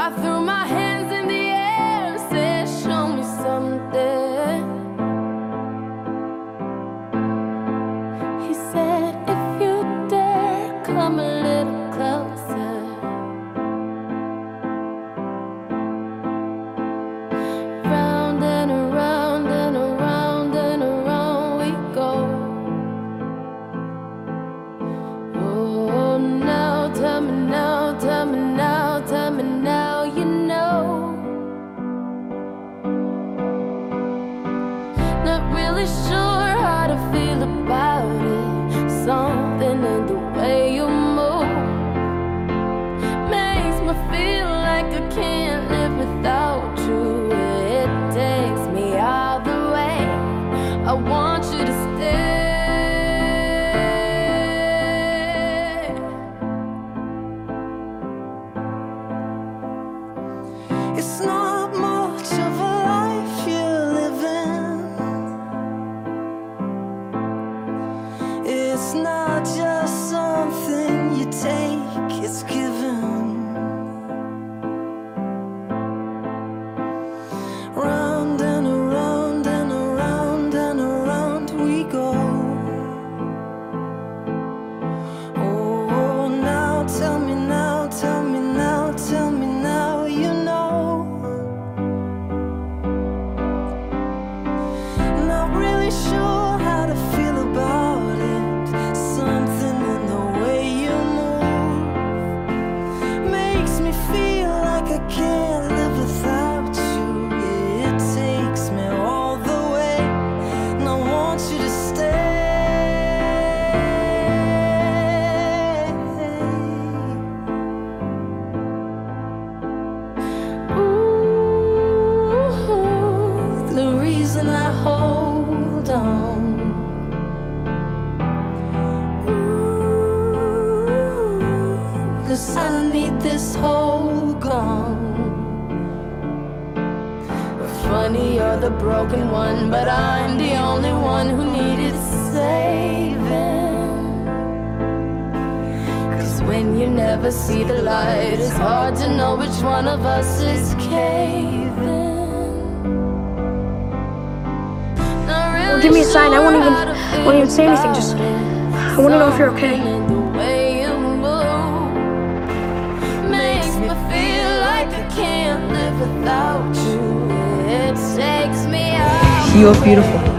I threw my about it. Something in the way you move makes me feel like I can't live without you. It takes me all the way. I want you to stay. It's not It's not just something you take, it's given. Cause I need this hole gone. Funny, you're the broken one, but I'm the only one who needed saving. Cause when you never see the light, it's hard to know which one of us is caving. Give me a sign. I won't even- to won't even say anything. Just- I wanna know if you're okay. you're beautiful.